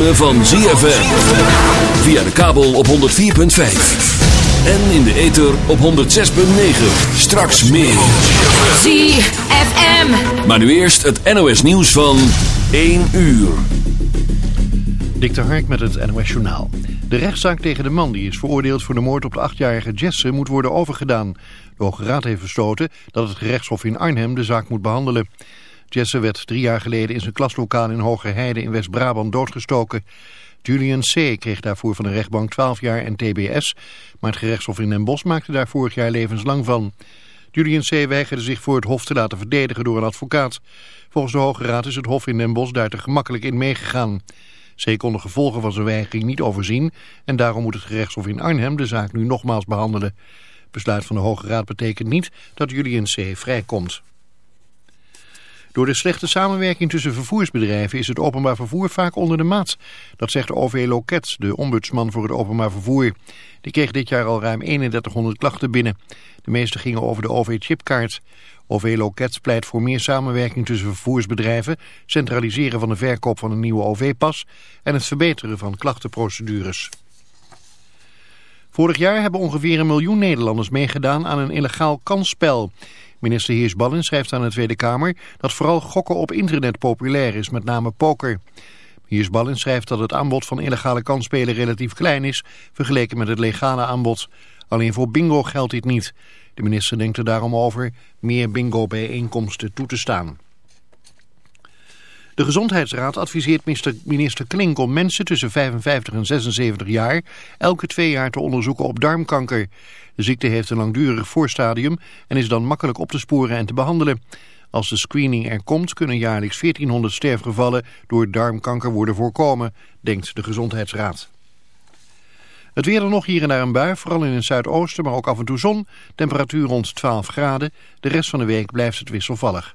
ritme van ZFM. Via de kabel op 104.5. En in de ether op 106.9. Straks meer. ZFM. Maar nu eerst het NOS nieuws van 1 uur. Dik de Hark met het NOS Journaal. De rechtszaak tegen de man die is veroordeeld voor de moord op de achtjarige Jesse moet worden overgedaan. De Hoge Raad heeft besloten dat het gerechtshof in Arnhem de zaak moet behandelen. Jesse werd drie jaar geleden in zijn klaslokaal in Hogerheide in West-Brabant doodgestoken. Julian C. kreeg daarvoor van de rechtbank 12 jaar en tbs, maar het gerechtshof in Den Bosch maakte daar vorig jaar levenslang van. Julian C. weigerde zich voor het hof te laten verdedigen door een advocaat. Volgens de Hoge Raad is het hof in Den Bosch daar te gemakkelijk in meegegaan. C. kon de gevolgen van zijn weigering niet overzien en daarom moet het gerechtshof in Arnhem de zaak nu nogmaals behandelen. Besluit van de Hoge Raad betekent niet dat Julian C. vrijkomt. Door de slechte samenwerking tussen vervoersbedrijven is het openbaar vervoer vaak onder de maat. Dat zegt OV Loket, de ombudsman voor het openbaar vervoer. Die kreeg dit jaar al ruim 3100 klachten binnen. De meeste gingen over de OV-chipkaart. OV Loket pleit voor meer samenwerking tussen vervoersbedrijven, centraliseren van de verkoop van een nieuwe OV-pas en het verbeteren van klachtenprocedures. Vorig jaar hebben ongeveer een miljoen Nederlanders meegedaan aan een illegaal kansspel. Minister Heersballen schrijft aan de Tweede Kamer dat vooral gokken op internet populair is, met name poker. Heersballen schrijft dat het aanbod van illegale kansspelen relatief klein is, vergeleken met het legale aanbod. Alleen voor bingo geldt dit niet. De minister denkt er daarom over meer bingo-bijeenkomsten toe te staan. De Gezondheidsraad adviseert minister Klink om mensen tussen 55 en 76 jaar elke twee jaar te onderzoeken op darmkanker. De ziekte heeft een langdurig voorstadium en is dan makkelijk op te sporen en te behandelen. Als de screening er komt kunnen jaarlijks 1400 sterfgevallen door darmkanker worden voorkomen, denkt de Gezondheidsraad. Het weer er nog hier en daar een bui, vooral in het zuidoosten, maar ook af en toe zon. Temperatuur rond 12 graden. De rest van de week blijft het wisselvallig.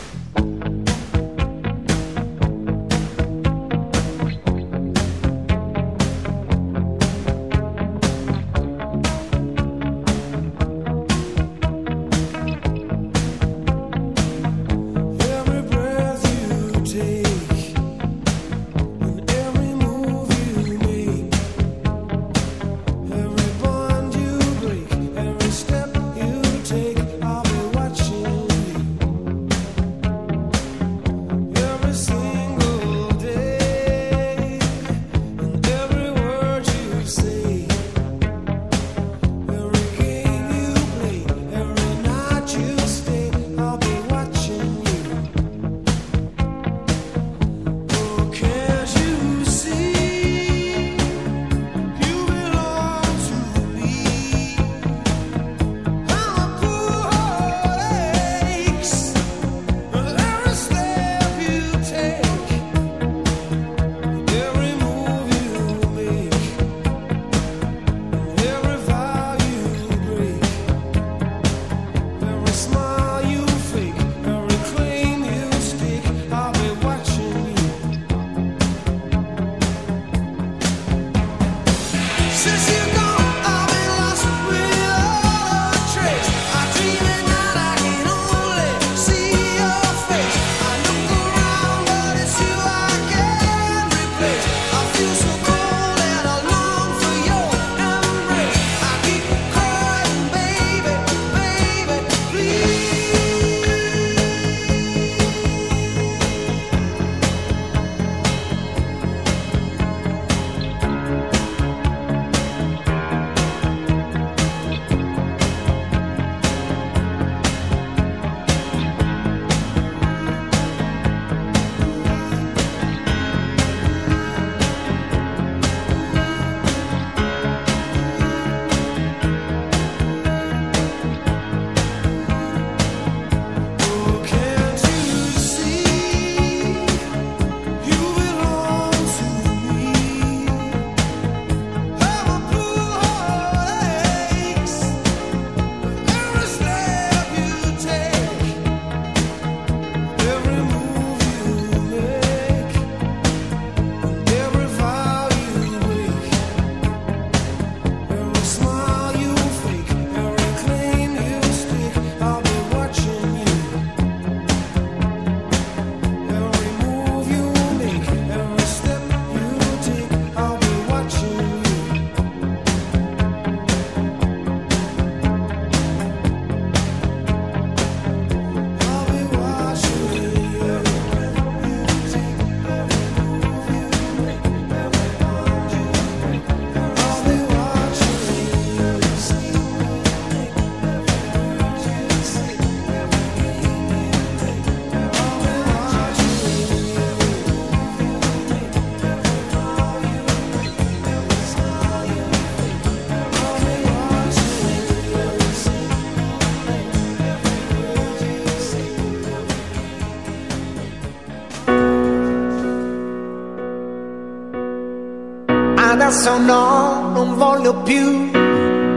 rimasta o no, non voglio più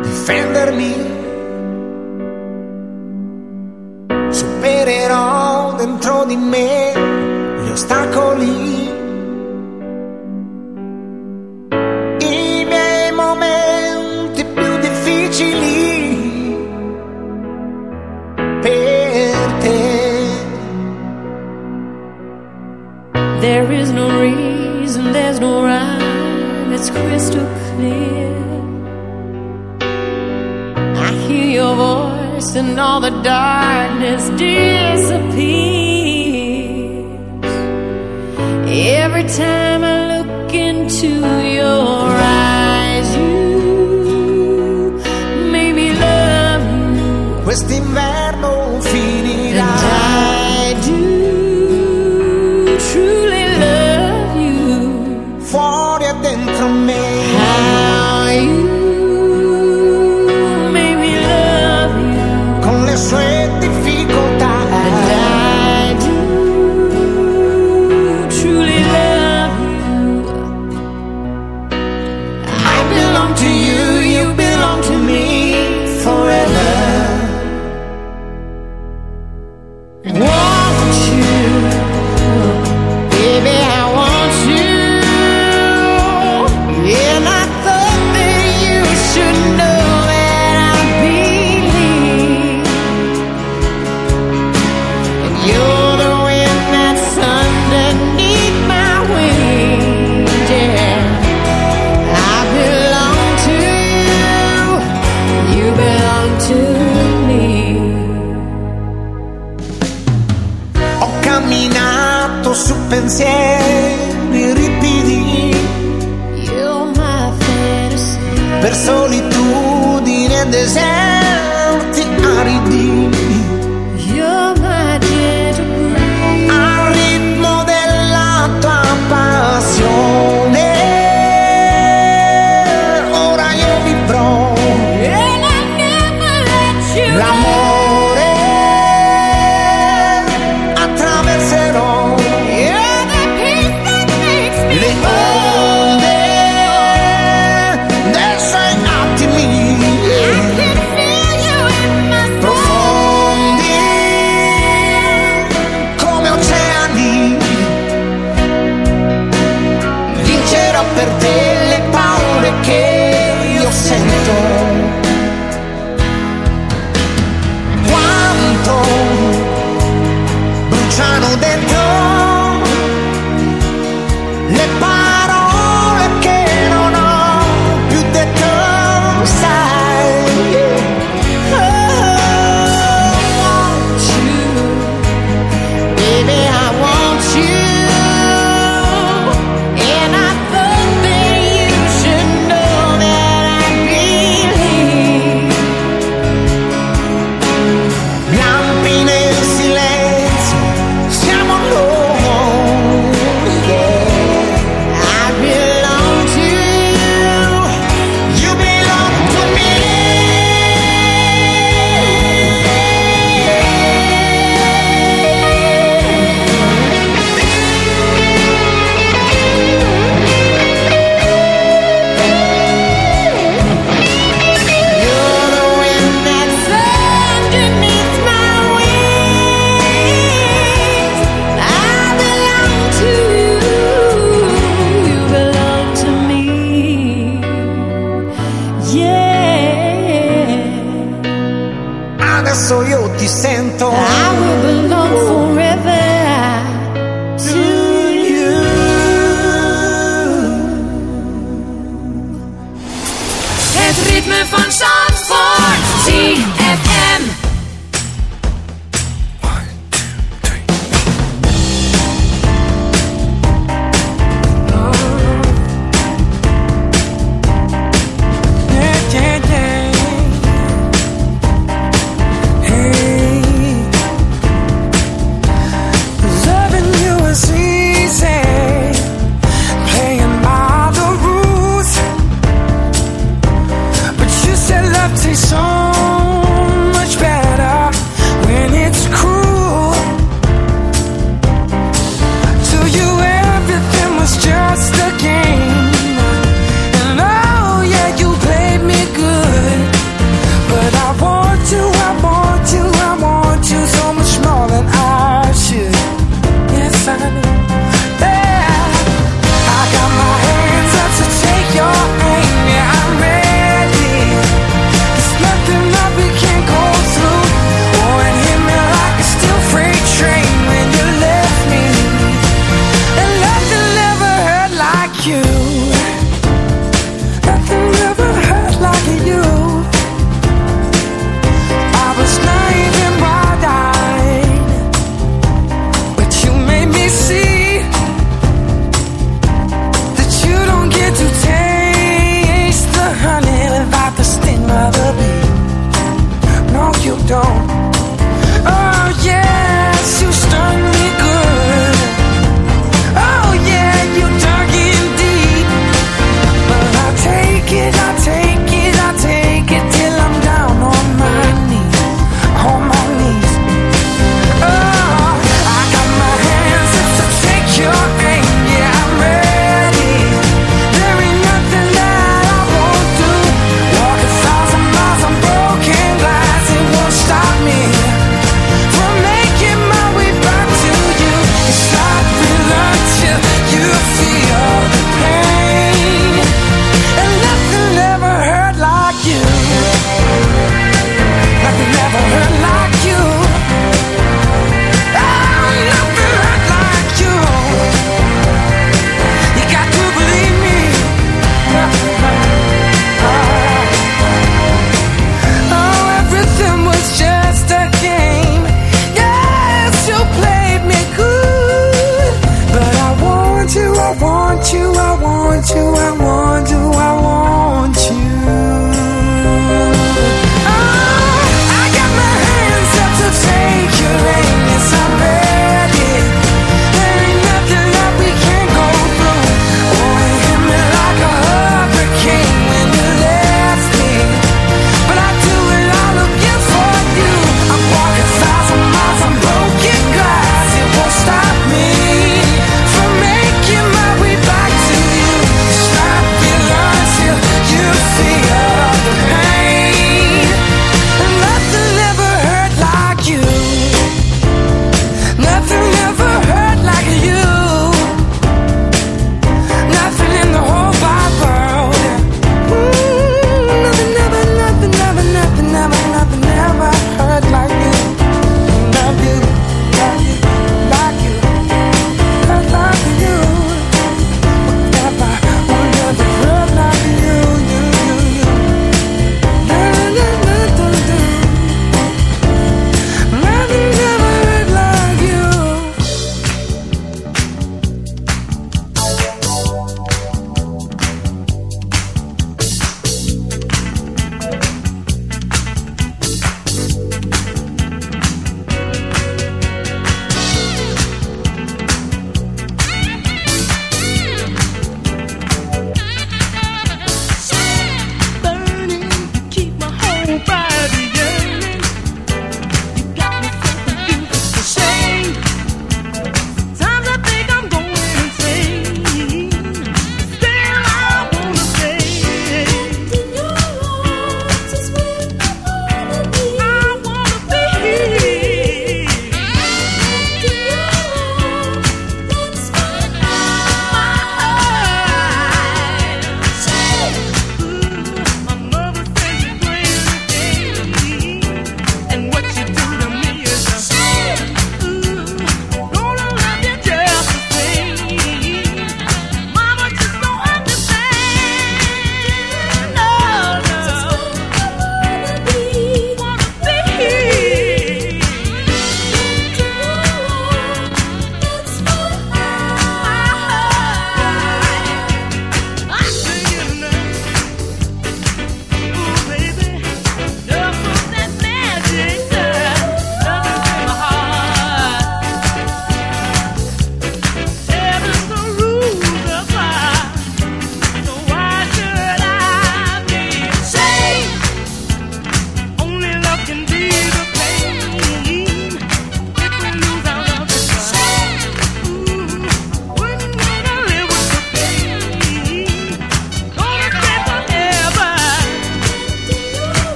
difendermi. Supererò dentro di me gli ostacoli. it's crystal clear. I hear your voice, and all the darkness disappears. Every time I look into your eyes, you make me love you. Westing back.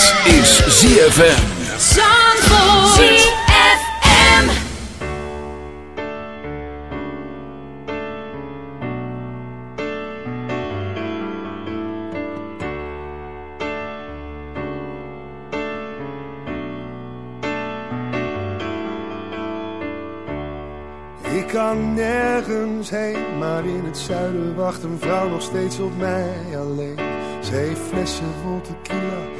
Dit is ZFM. Zandvoort. Ik kan nergens heen, maar in het zuiden wacht een vrouw nog steeds op mij alleen. Ze heeft flessen vol tequila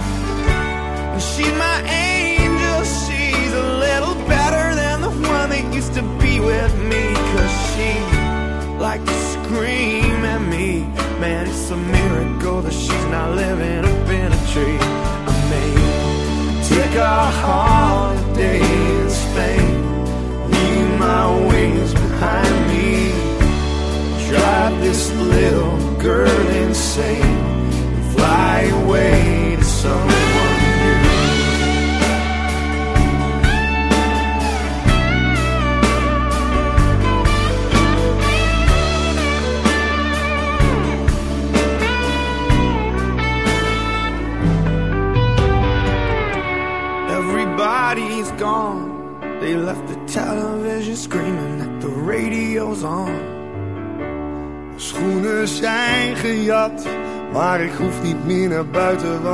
She's my angel. She's a little better than the one that used to be with me. Cause she liked to scream at me. Man, it's a miracle that she's not living up in a tree. I may take a holiday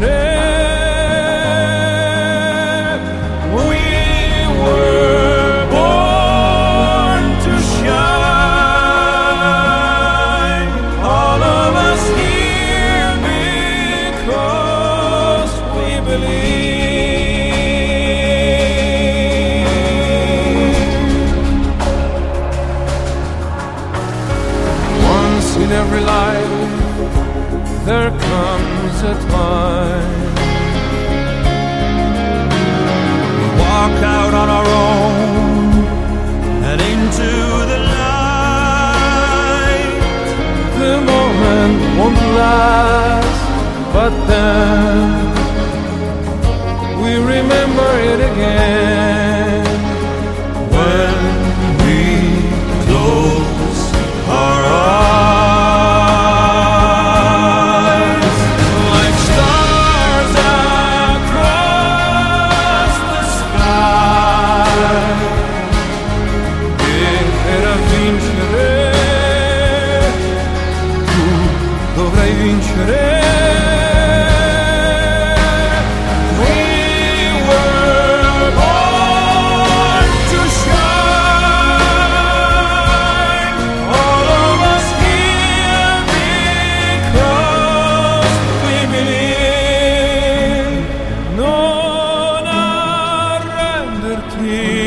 But me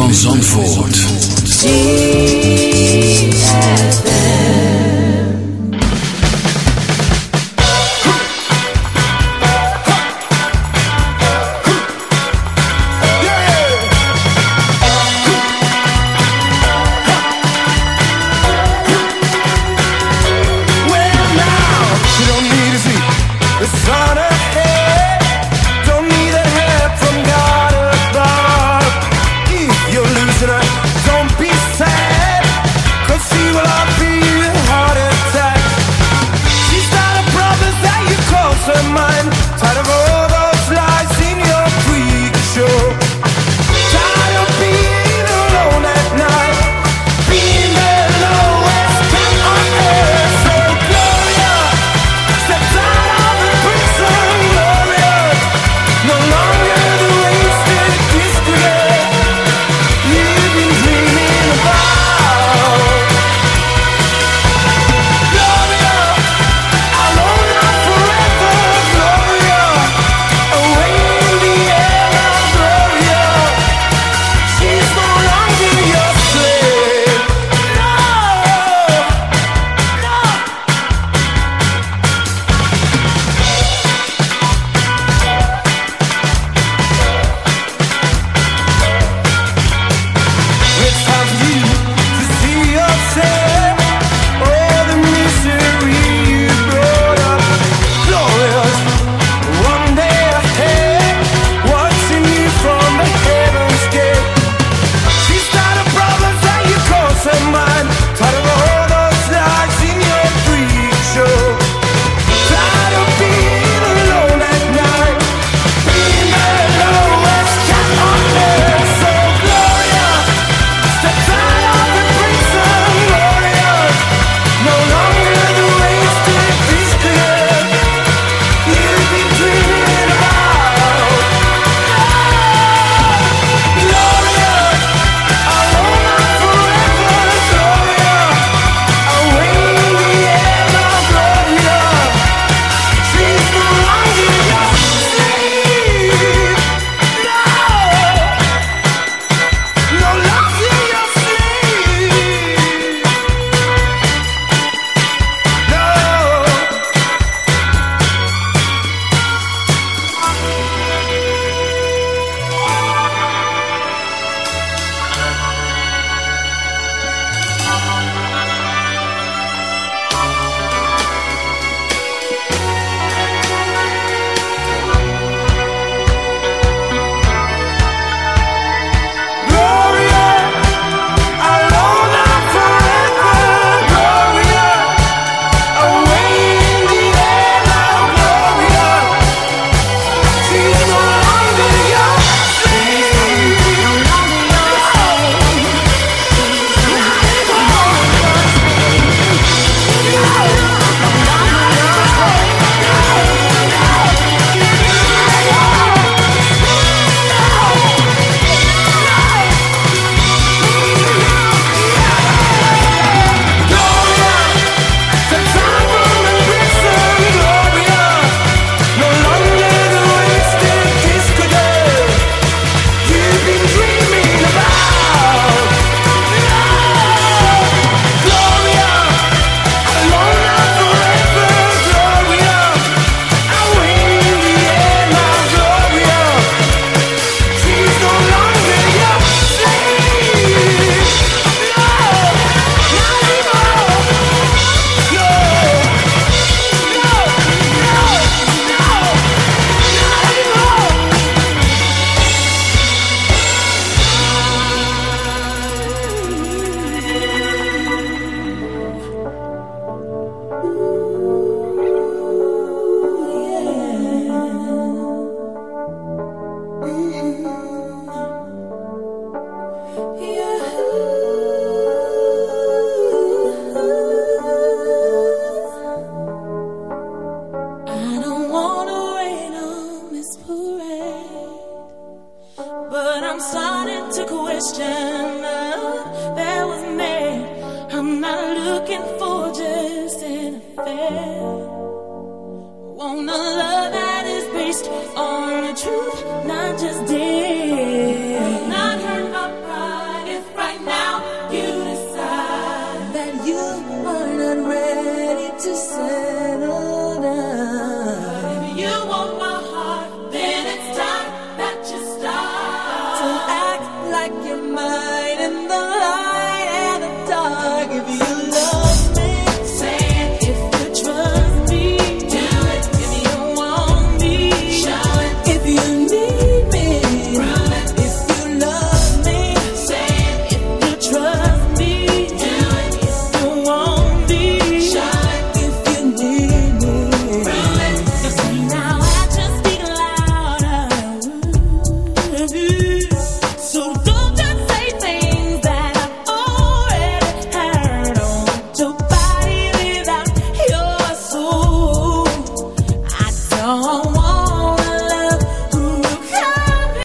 van Zandvoort.